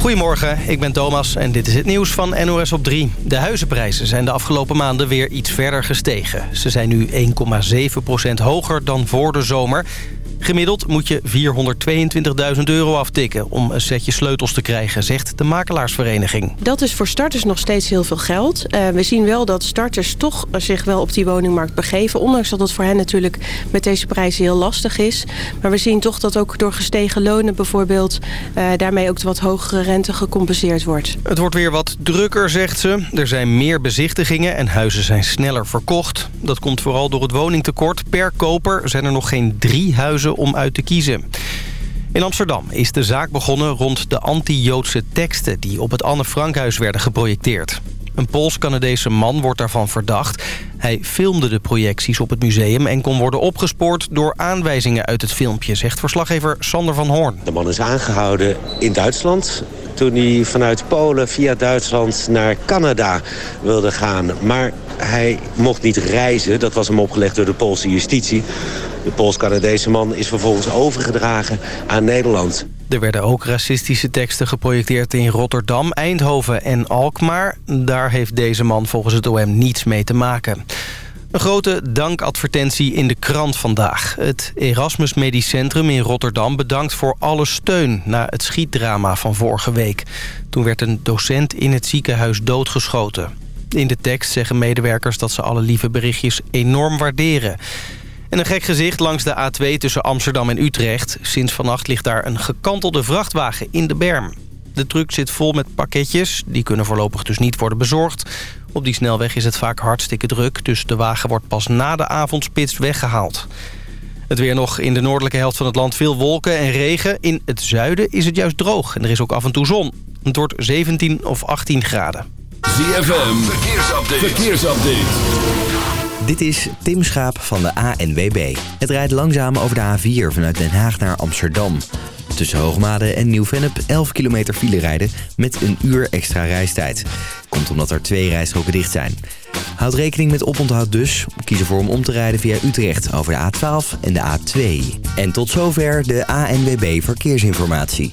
Goedemorgen, ik ben Thomas en dit is het nieuws van NOS op 3. De huizenprijzen zijn de afgelopen maanden weer iets verder gestegen. Ze zijn nu 1,7% hoger dan voor de zomer. Gemiddeld moet je 422.000 euro aftikken om een setje sleutels te krijgen, zegt de makelaarsvereniging. Dat is voor starters nog steeds heel veel geld. Uh, we zien wel dat starters toch zich wel op die woningmarkt begeven. Ondanks dat het voor hen natuurlijk met deze prijzen heel lastig is. Maar we zien toch dat ook door gestegen lonen bijvoorbeeld... Uh, daarmee ook de wat hogere rente gecompenseerd wordt. Het wordt weer wat drukker, zegt ze. Er zijn meer bezichtigingen en huizen zijn sneller verkocht. Dat komt vooral door het woningtekort. Per koper zijn er nog geen drie huizen om uit te kiezen. In Amsterdam is de zaak begonnen rond de anti-Joodse teksten... die op het Anne Frankhuis werden geprojecteerd. Een Pools-Canadese man wordt daarvan verdacht. Hij filmde de projecties op het museum en kon worden opgespoord door aanwijzingen uit het filmpje, zegt verslaggever Sander van Hoorn. De man is aangehouden in Duitsland toen hij vanuit Polen via Duitsland naar Canada wilde gaan. Maar hij mocht niet reizen, dat was hem opgelegd door de Poolse justitie. De Pools-Canadese man is vervolgens overgedragen aan Nederland. Er werden ook racistische teksten geprojecteerd in Rotterdam, Eindhoven en Alkmaar. Daar heeft deze man volgens het OM niets mee te maken. Een grote dankadvertentie in de krant vandaag. Het Erasmus Medisch Centrum in Rotterdam bedankt voor alle steun... na het schietdrama van vorige week. Toen werd een docent in het ziekenhuis doodgeschoten. In de tekst zeggen medewerkers dat ze alle lieve berichtjes enorm waarderen. En een gek gezicht langs de A2 tussen Amsterdam en Utrecht. Sinds vannacht ligt daar een gekantelde vrachtwagen in de berm. De truck zit vol met pakketjes. Die kunnen voorlopig dus niet worden bezorgd. Op die snelweg is het vaak hartstikke druk. Dus de wagen wordt pas na de avondspits weggehaald. Het weer nog in de noordelijke helft van het land veel wolken en regen. In het zuiden is het juist droog en er is ook af en toe zon. Het wordt 17 of 18 graden. ZFM, verkeersupdate. verkeersupdate. Dit is Tim Schaap van de ANWB. Het rijdt langzaam over de A4 vanuit Den Haag naar Amsterdam. Tussen Hoogmade en Nieuw-Vennep 11 kilometer file rijden met een uur extra reistijd. Komt omdat er twee rijstroken dicht zijn. Houd rekening met oponthoud dus. Kies ervoor om om te rijden via Utrecht over de A12 en de A2. En tot zover de ANWB Verkeersinformatie.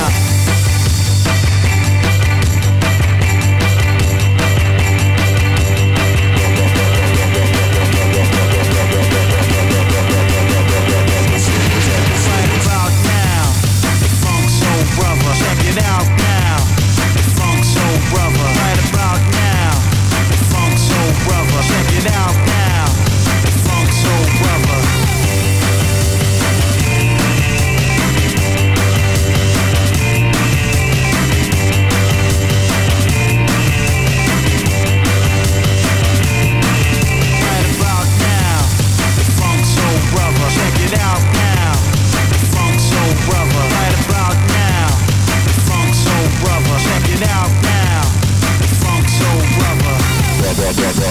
now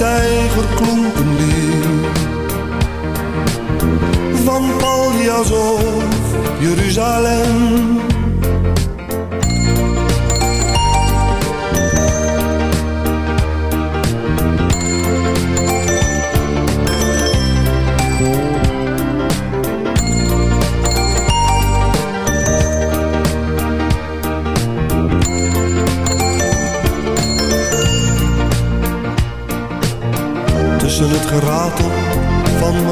Zij klonken. Van Paljas of Jeruzalem.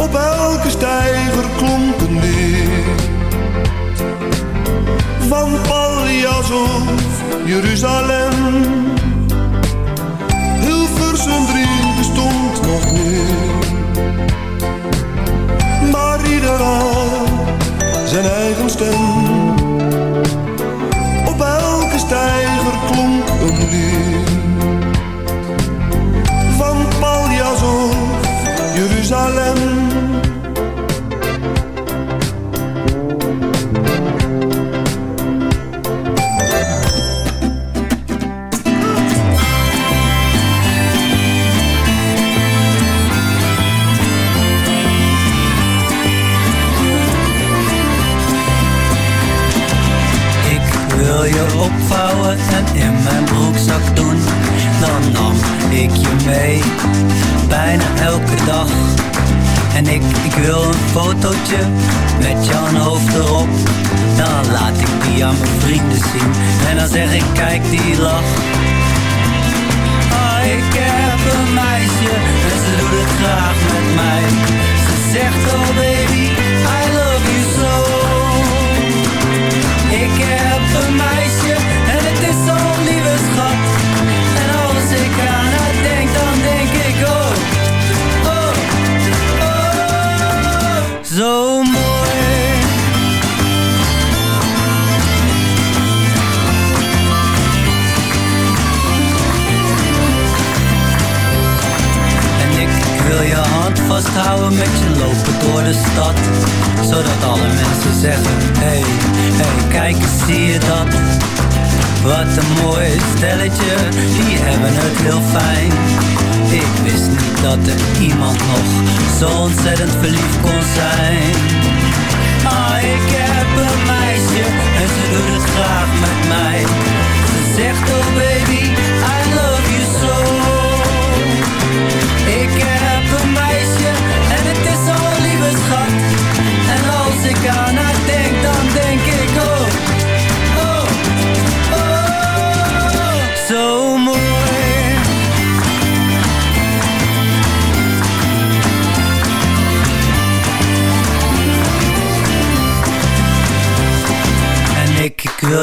Op elke stijger klonk een lied. Van Paljas of Jeruzalem.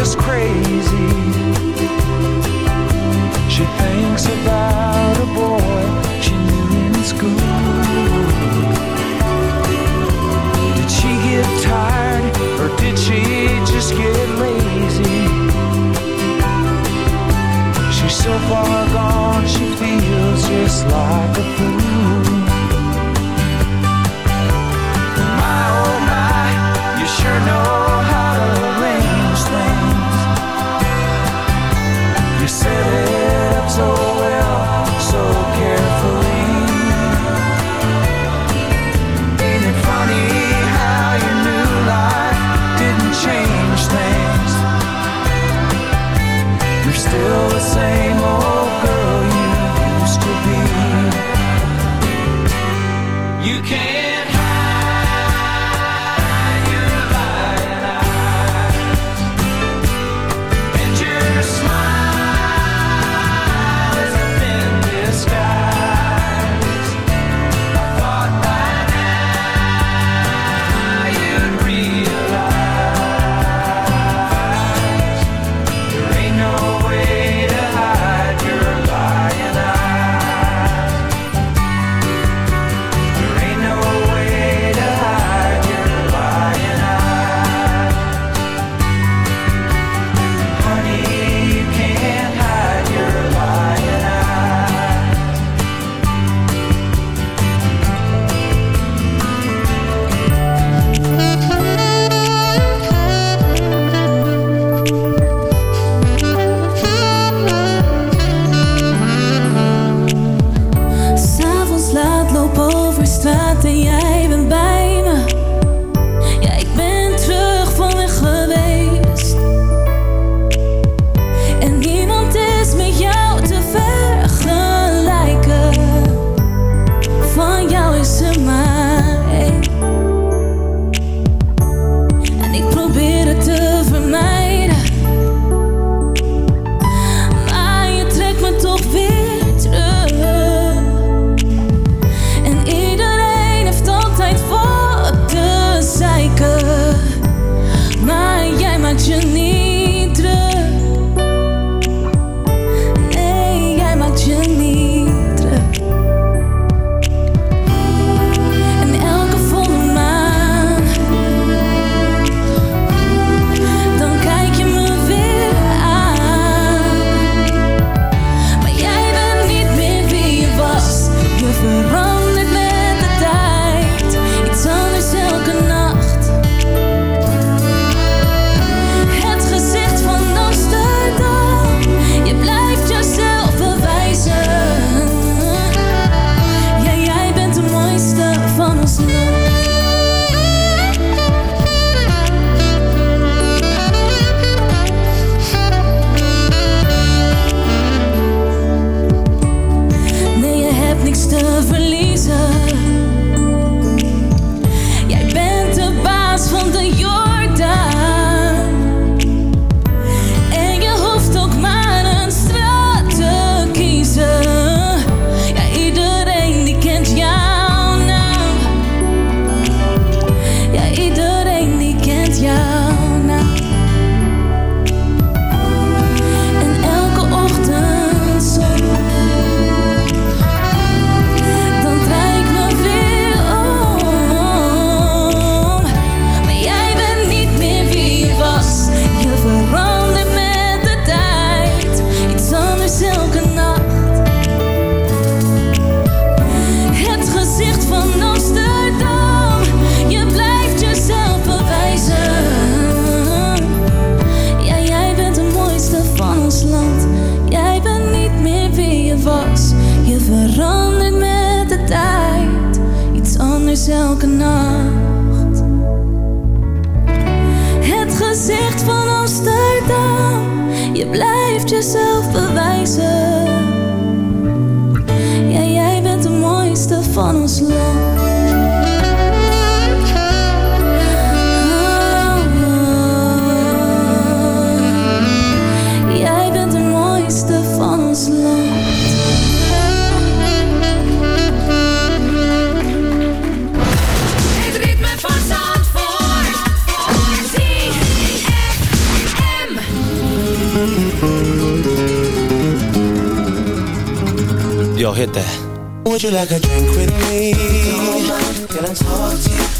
is crazy. She thinks about a boy she knew in school. Did she get tired or did she just get lazy? She's so far gone, she feels just like a fool. My oh my, you sure know. Would you like a drink with me? Can I talk to you?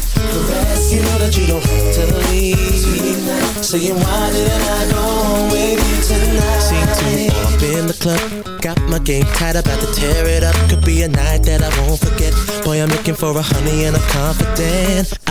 caressing. You know that you don't have to leave. Saying why didn't I go home with you tonight? Seem to up in the club. Got my game tight, about to tear it up. Could be a night that I won't forget. Boy, I'm looking for a honey and I'm confident.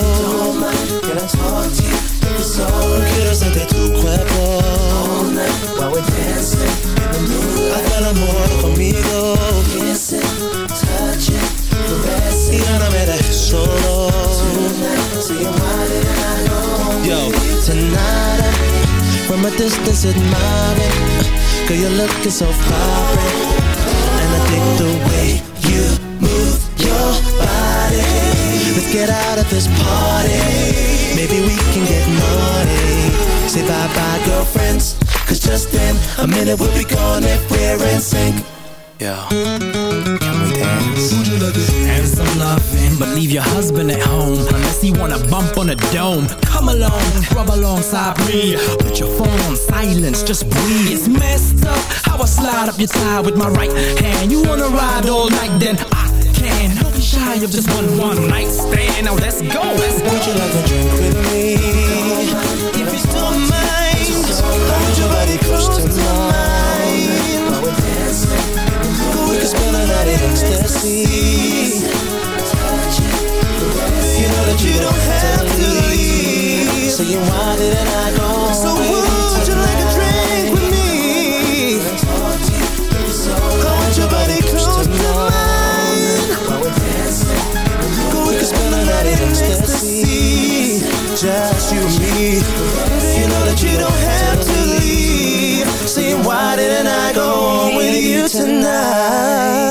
From a distance admiring Girl, you're looking so vibrant And I dig the way you move your body Let's get out of this party. Maybe we can get naughty. Say bye-bye, girlfriends. Cause just in a minute we'll be gone if we're in sync. Yeah. Can we dance? And some loving, but leave your husband at home unless he wanna bump on a dome. Come along, rub alongside me. Put your phone on silence, just breathe. It's messed up how I slide up your tie with my right hand. You wanna ride all night, then I can. Don't be shy of just one one night stand. Now let's go. Let's go. Would you like a drink with me? If you don't mind, hold your body close to mine. We could spend the night in ecstasy. So you wanted and I know So baby, would you like a drink with me? I want your body close to mine Go we can spend the night in ecstasy. Just you and me. You know that you don't have to leave. Saying why didn't I go on with you tonight.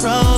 control.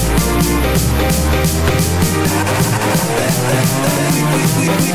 We, we, we, we,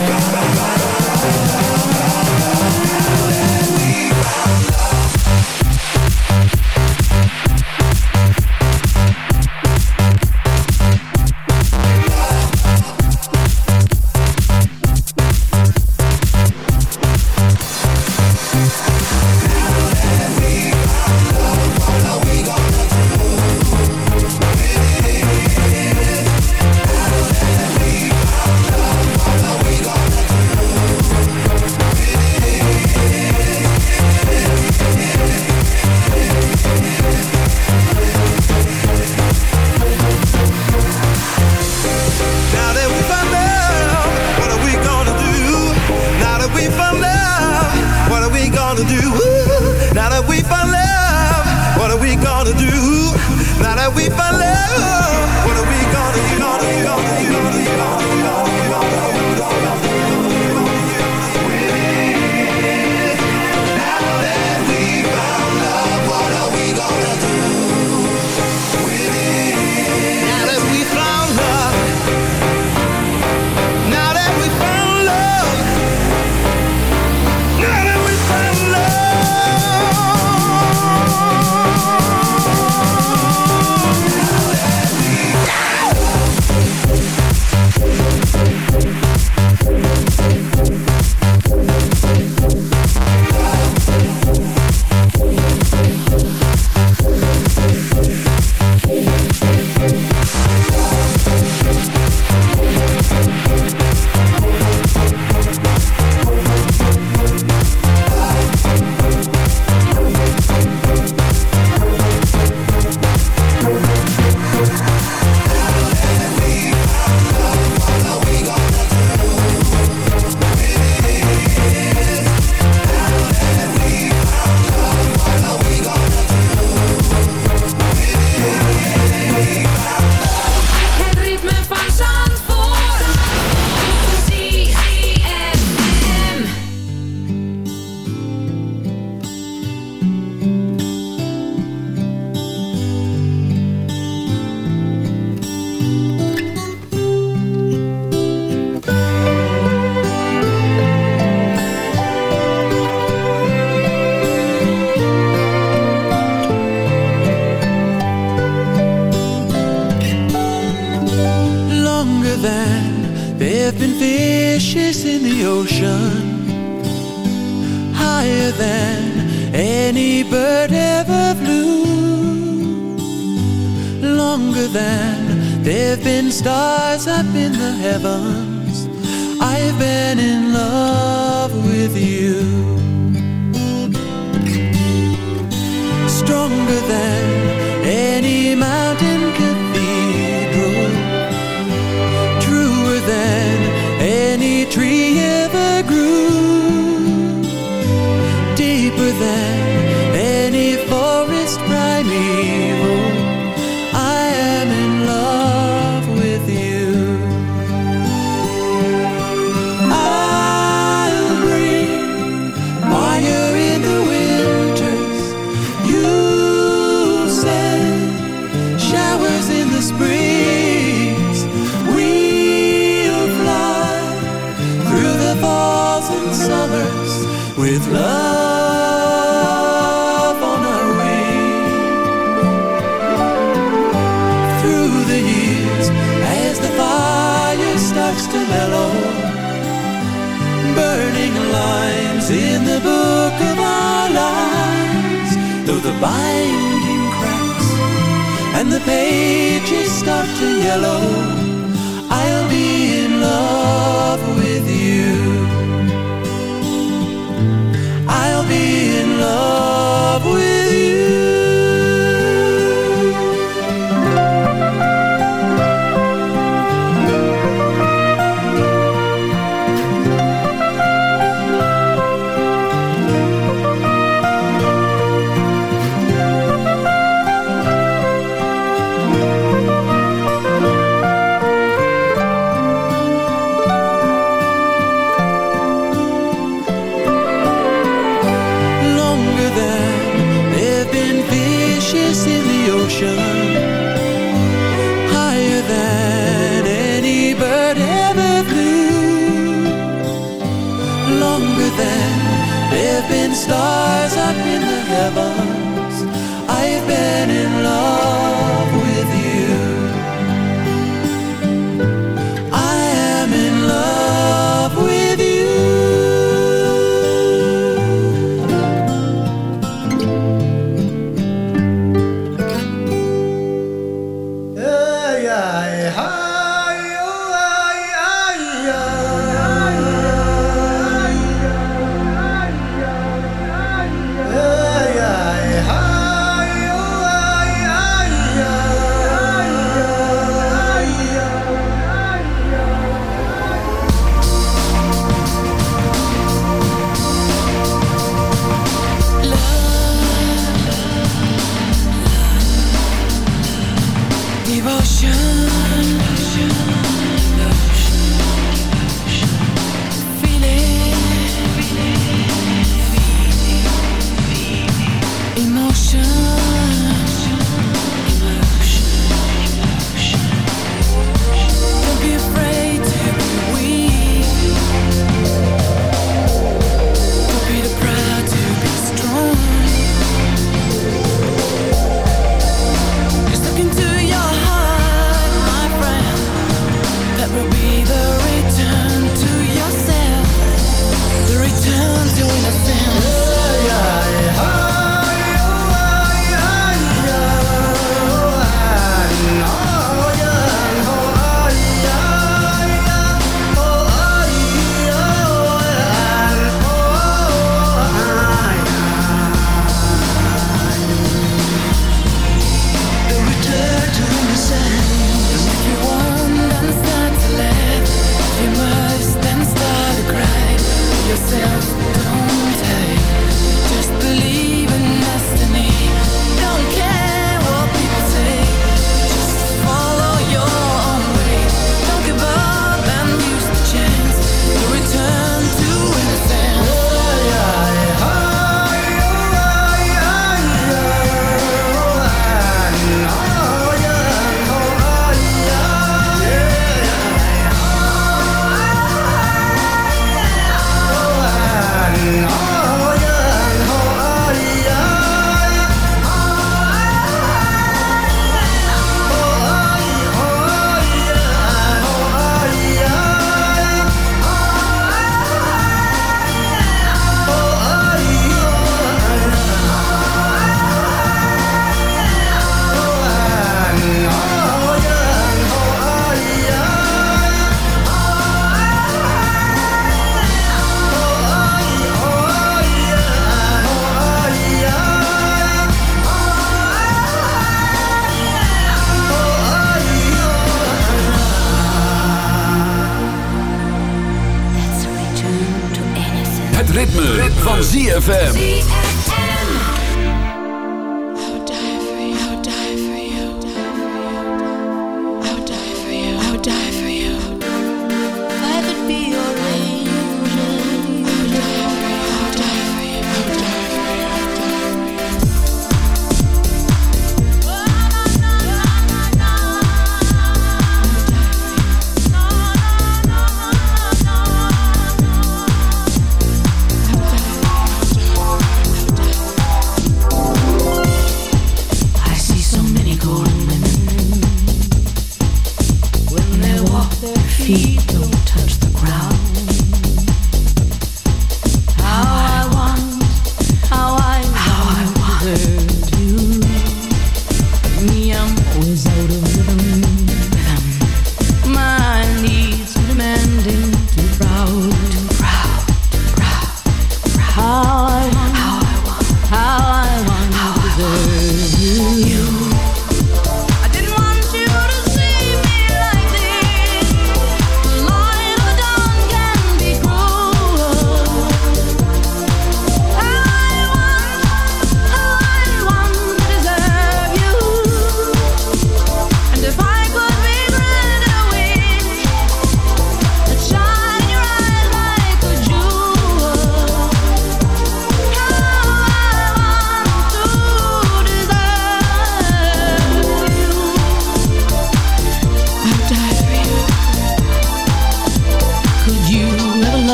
in